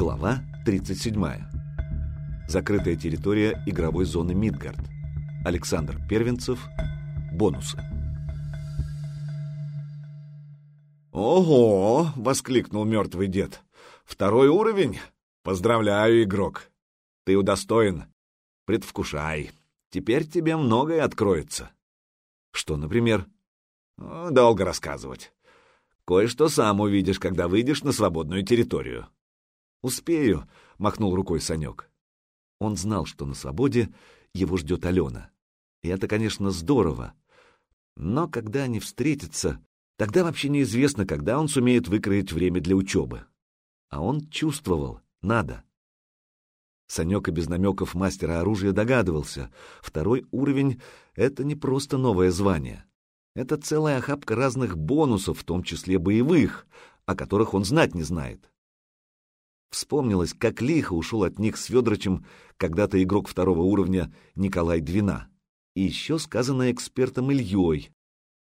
Глава 37. Закрытая территория игровой зоны Мидгард. Александр Первенцев. Бонусы. «Ого!» — воскликнул мертвый дед. «Второй уровень? Поздравляю, игрок! Ты удостоен. Предвкушай. Теперь тебе многое откроется». «Что, например?» «Долго рассказывать. Кое-что сам увидишь, когда выйдешь на свободную территорию». «Успею», — махнул рукой Санек. Он знал, что на свободе его ждет Алена. И это, конечно, здорово. Но когда они встретятся, тогда вообще неизвестно, когда он сумеет выкроить время для учебы. А он чувствовал, надо. Санек и без намеков мастера оружия догадывался, второй уровень — это не просто новое звание. Это целая охапка разных бонусов, в том числе боевых, о которых он знать не знает. Вспомнилось, как лихо ушел от них с Федорычем когда-то игрок второго уровня Николай Двина. И еще сказанное экспертом Ильей.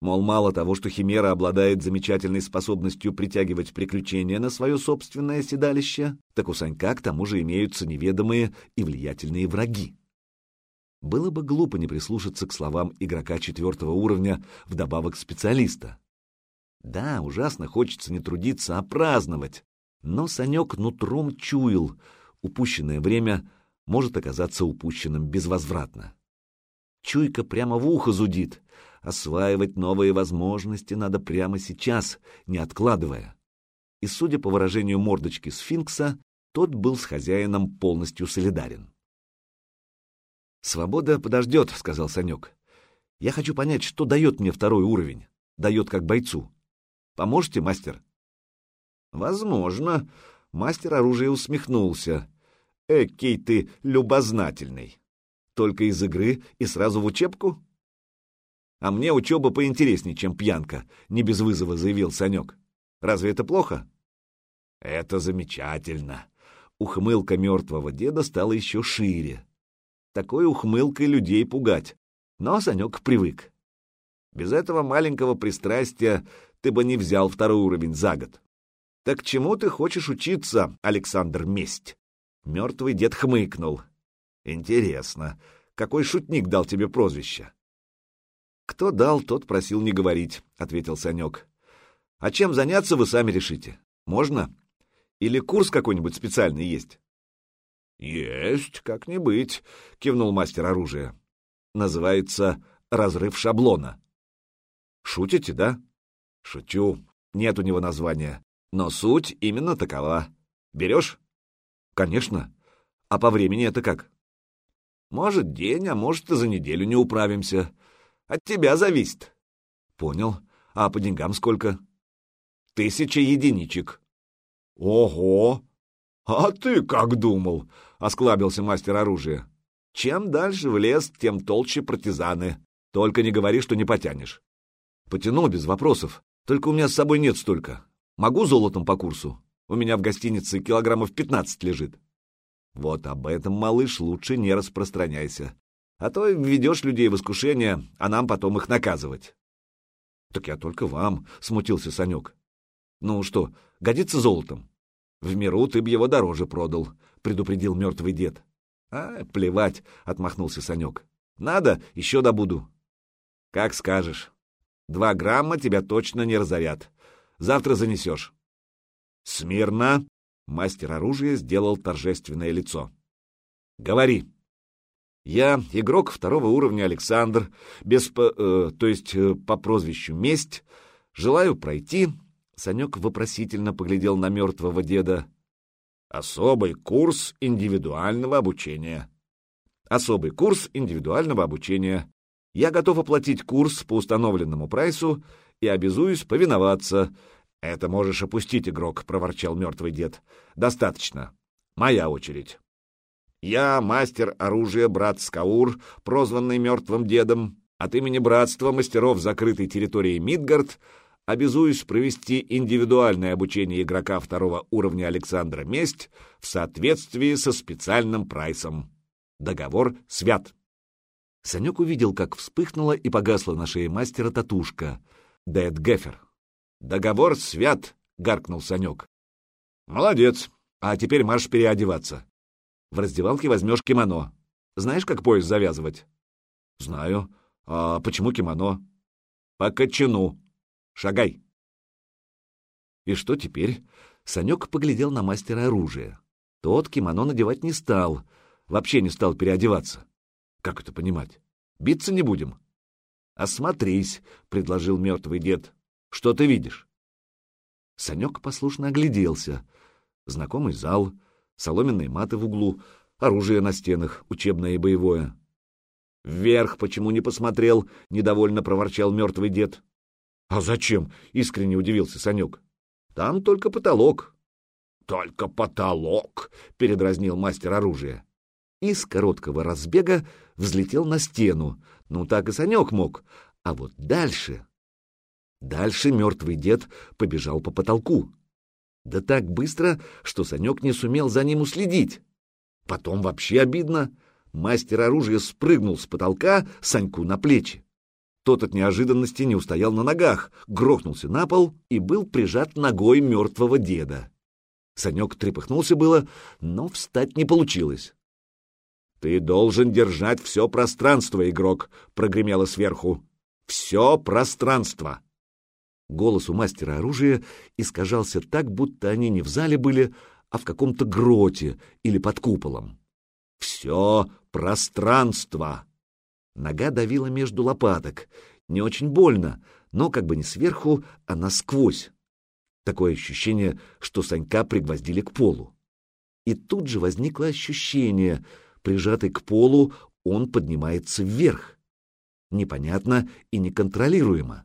Мол, мало того, что Химера обладает замечательной способностью притягивать приключения на свое собственное седалище, так у Санька к тому же имеются неведомые и влиятельные враги. Было бы глупо не прислушаться к словам игрока четвертого уровня вдобавок специалиста. Да, ужасно хочется не трудиться, а праздновать, но Санек нутром чуял, упущенное время может оказаться упущенным безвозвратно. Чуйка прямо в ухо зудит. Осваивать новые возможности надо прямо сейчас, не откладывая. И, судя по выражению мордочки сфинкса, тот был с хозяином полностью солидарен. «Свобода подождет», — сказал Санек. «Я хочу понять, что дает мне второй уровень, дает как бойцу. Поможете, мастер?» Возможно. Мастер оружия усмехнулся. Экий ты любознательный. Только из игры и сразу в учебку? А мне учеба поинтереснее, чем пьянка, не без вызова заявил Санек. Разве это плохо? Это замечательно. Ухмылка мертвого деда стала еще шире. Такой ухмылкой людей пугать. Но Санек привык. Без этого маленького пристрастия ты бы не взял второй уровень за год. «Так чему ты хочешь учиться, Александр Месть?» Мертвый дед хмыкнул. «Интересно, какой шутник дал тебе прозвище?» «Кто дал, тот просил не говорить», — ответил Санек. «А чем заняться, вы сами решите. Можно? Или курс какой-нибудь специальный есть?» «Есть, как не быть», — кивнул мастер оружия. «Называется «Разрыв шаблона». «Шутите, да?» «Шучу. Нет у него названия. Но суть именно такова. Берешь? Конечно. А по времени это как? Может, день, а может, и за неделю не управимся. От тебя зависит. Понял. А по деньгам сколько? Тысяча единичек. Ого! А ты как думал? Осклабился мастер оружия. Чем дальше в лес, тем толще партизаны. Только не говори, что не потянешь. Потяну без вопросов. Только у меня с собой нет столько. Могу золотом по курсу? У меня в гостинице килограммов пятнадцать лежит. Вот об этом, малыш, лучше не распространяйся. А то введешь людей в искушение, а нам потом их наказывать. Так я только вам, — смутился Санек. Ну что, годится золотом? В миру ты б его дороже продал, — предупредил мертвый дед. А, плевать, — отмахнулся Санек. Надо, еще добуду. Как скажешь. Два грамма тебя точно не разорят. Завтра занесешь. Смирно! Мастер оружия сделал торжественное лицо. Говори. Я игрок второго уровня Александр, без по, э, то есть э, по прозвищу Месть. Желаю пройти. Санек вопросительно поглядел на мертвого деда. Особый курс индивидуального обучения. Особый курс индивидуального обучения. Я готов оплатить курс по установленному прайсу и обязуюсь повиноваться. — Это можешь опустить, игрок, — проворчал мертвый дед. — Достаточно. Моя очередь. Я мастер оружия брат Скаур, прозванный мертвым дедом, от имени братства мастеров закрытой территории Мидгард обязуюсь провести индивидуальное обучение игрока второго уровня Александра Месть в соответствии со специальным прайсом. Договор свят. Санек увидел, как вспыхнула и погасла на шее мастера татушка — Дэд Геффер. «Договор свят!» — гаркнул Санек. «Молодец! А теперь марш переодеваться. В раздевалке возьмешь кимоно. Знаешь, как пояс завязывать? Знаю. А почему кимоно? По кочану. Шагай. И что теперь? Санек поглядел на мастера оружия. Тот кимоно надевать не стал, вообще не стал переодеваться. Как это понимать? Биться не будем? Осмотрись, — предложил мертвый дед. Что ты видишь? Санек послушно огляделся. Знакомый зал, соломенные маты в углу, оружие на стенах, учебное и боевое. «Вверх почему не посмотрел?» — недовольно проворчал мертвый дед. «А зачем?» — искренне удивился Санек. «Там только потолок». «Только потолок!» — передразнил мастер оружия. И с короткого разбега взлетел на стену. Ну, так и Санек мог. А вот дальше... Дальше мертвый дед побежал по потолку. Да так быстро, что Санек не сумел за ним уследить. Потом вообще обидно. Мастер оружия спрыгнул с потолка Саньку на плечи. Тот от неожиданности не устоял на ногах, грохнулся на пол и был прижат ногой мертвого деда. Санек трепыхнулся было, но встать не получилось. «Ты должен держать все пространство, игрок», — прогремело сверху. «Все пространство». Голос у мастера оружия искажался так, будто они не в зале были, а в каком-то гроте или под куполом. «Все пространство!» Нога давила между лопаток. Не очень больно, но как бы не сверху, а насквозь. Такое ощущение, что Санька пригвоздили к полу. И тут же возникло ощущение, прижатый к полу, он поднимается вверх. Непонятно и неконтролируемо.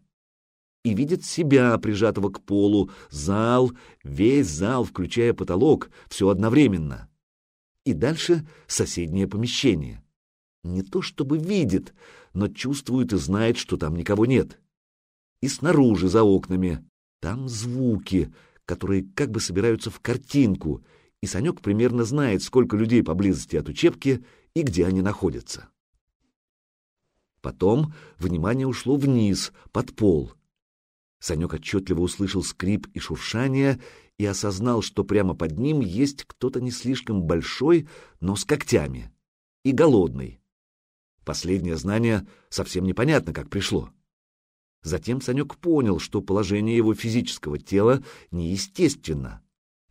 И видит себя, прижатого к полу, зал, весь зал, включая потолок, все одновременно. И дальше соседнее помещение не то чтобы видит, но чувствует и знает, что там никого нет. И снаружи, за окнами, там звуки, которые как бы собираются в картинку, и Санек примерно знает, сколько людей поблизости от учебки и где они находятся. Потом внимание ушло вниз, под пол. Санек отчетливо услышал скрип и шуршание и осознал, что прямо под ним есть кто-то не слишком большой, но с когтями, и голодный. Последнее знание совсем непонятно, как пришло. Затем Санек понял, что положение его физического тела неестественно.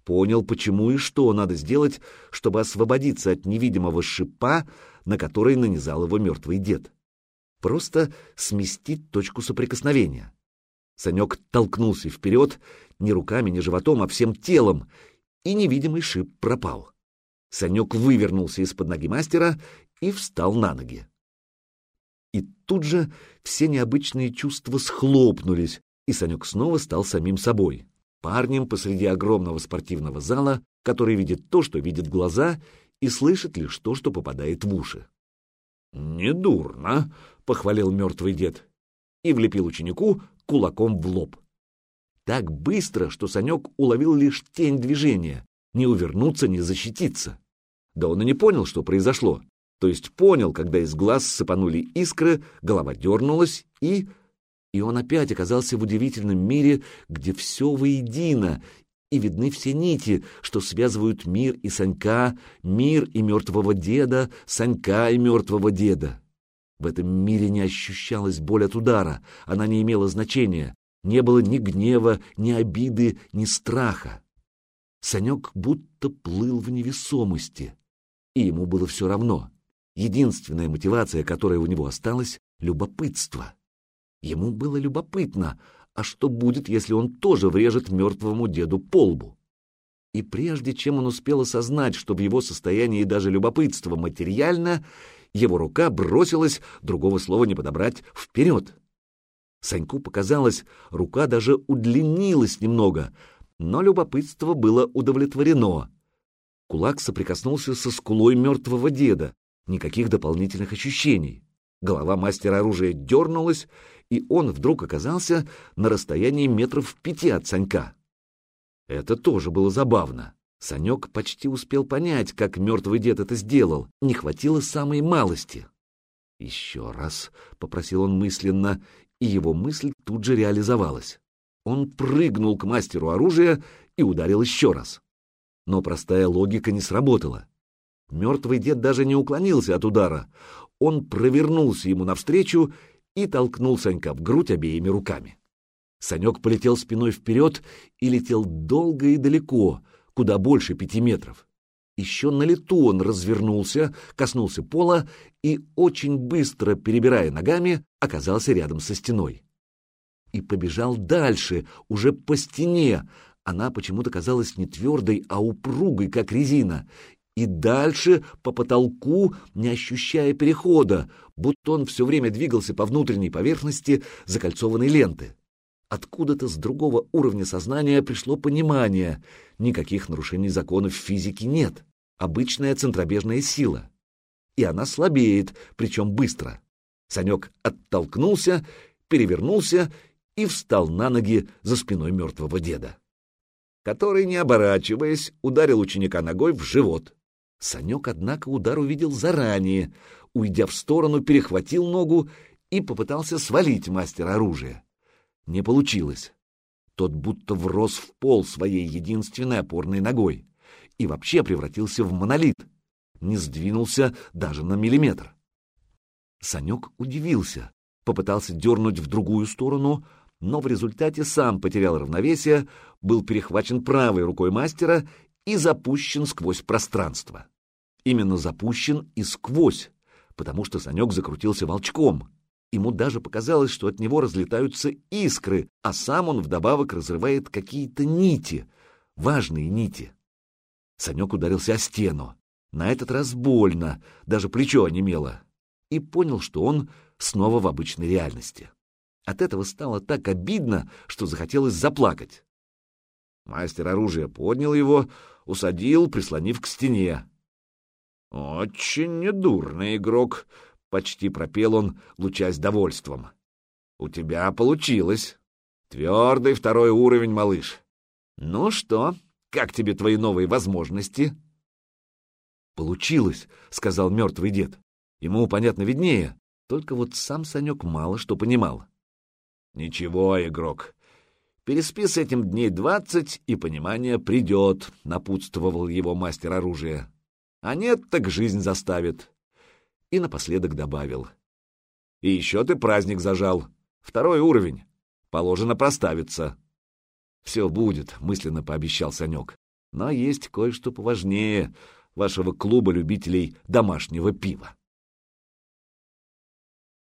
Понял, почему и что надо сделать, чтобы освободиться от невидимого шипа, на который нанизал его мертвый дед. Просто сместить точку соприкосновения. Санек толкнулся вперед, не руками, не животом, а всем телом, и невидимый шип пропал. Санек вывернулся из-под ноги мастера и встал на ноги. И тут же все необычные чувства схлопнулись, и Санек снова стал самим собой, парнем посреди огромного спортивного зала, который видит то, что видят глаза, и слышит лишь то, что попадает в уши. «Недурно», — похвалил мертвый дед и влепил ученику кулаком в лоб. Так быстро, что Санек уловил лишь тень движения, не увернуться, не защититься. Да он и не понял, что произошло то есть понял, когда из глаз сыпанули искры, голова дернулась, и... И он опять оказался в удивительном мире, где все воедино, и видны все нити, что связывают мир и Санька, мир и мертвого деда, Санька и мертвого деда. В этом мире не ощущалась боль от удара, она не имела значения, не было ни гнева, ни обиды, ни страха. Санек будто плыл в невесомости, и ему было все равно. Единственная мотивация, которая у него осталась — любопытство. Ему было любопытно, а что будет, если он тоже врежет мертвому деду по лбу? И прежде чем он успел осознать, что в его состоянии даже любопытство материально, его рука бросилась, другого слова не подобрать, вперед. Саньку показалось, рука даже удлинилась немного, но любопытство было удовлетворено. Кулак соприкоснулся со скулой мертвого деда, Никаких дополнительных ощущений. Голова мастера оружия дернулась, и он вдруг оказался на расстоянии метров пяти от Санька. Это тоже было забавно. Санек почти успел понять, как мертвый дед это сделал. Не хватило самой малости. «Еще раз», — попросил он мысленно, и его мысль тут же реализовалась. Он прыгнул к мастеру оружия и ударил еще раз. Но простая логика не сработала. Мертвый дед даже не уклонился от удара. Он провернулся ему навстречу и толкнул Санька в грудь обеими руками. Санек полетел спиной вперед и летел долго и далеко, куда больше пяти метров. Еще на лету он развернулся, коснулся пола и, очень быстро перебирая ногами, оказался рядом со стеной. И побежал дальше, уже по стене. Она почему-то казалась не твердой, а упругой, как резина. И дальше по потолку, не ощущая перехода, будто он все время двигался по внутренней поверхности закольцованной ленты. Откуда-то с другого уровня сознания пришло понимание. Никаких нарушений законов физики нет. Обычная центробежная сила. И она слабеет, причем быстро. Санек оттолкнулся, перевернулся и встал на ноги за спиной мертвого деда, который, не оборачиваясь, ударил ученика ногой в живот. Санек, однако, удар увидел заранее, уйдя в сторону, перехватил ногу и попытался свалить мастера оружия. Не получилось. Тот будто врос в пол своей единственной опорной ногой и вообще превратился в монолит, не сдвинулся даже на миллиметр. Санек удивился, попытался дернуть в другую сторону, но в результате сам потерял равновесие, был перехвачен правой рукой мастера и запущен сквозь пространство. Именно запущен и сквозь, потому что Санек закрутился волчком, Ему даже показалось, что от него разлетаются искры, а сам он вдобавок разрывает какие-то нити, важные нити. Санек ударился о стену. На этот раз больно, даже плечо онемело. И понял, что он снова в обычной реальности. От этого стало так обидно, что захотелось заплакать. Мастер оружия поднял его, усадил, прислонив к стене. «Очень недурный игрок», Почти пропел он, лучась довольством. «У тебя получилось. Твердый второй уровень, малыш. Ну что, как тебе твои новые возможности?» «Получилось», — сказал мертвый дед. Ему, понятно, виднее, только вот сам Санек мало что понимал. «Ничего, игрок, переспи с этим дней двадцать, и понимание придет», — напутствовал его мастер оружия. «А нет, так жизнь заставит и напоследок добавил. «И еще ты праздник зажал. Второй уровень. Положено проставиться». «Все будет», — мысленно пообещал Санек. «Но есть кое-что поважнее вашего клуба любителей домашнего пива».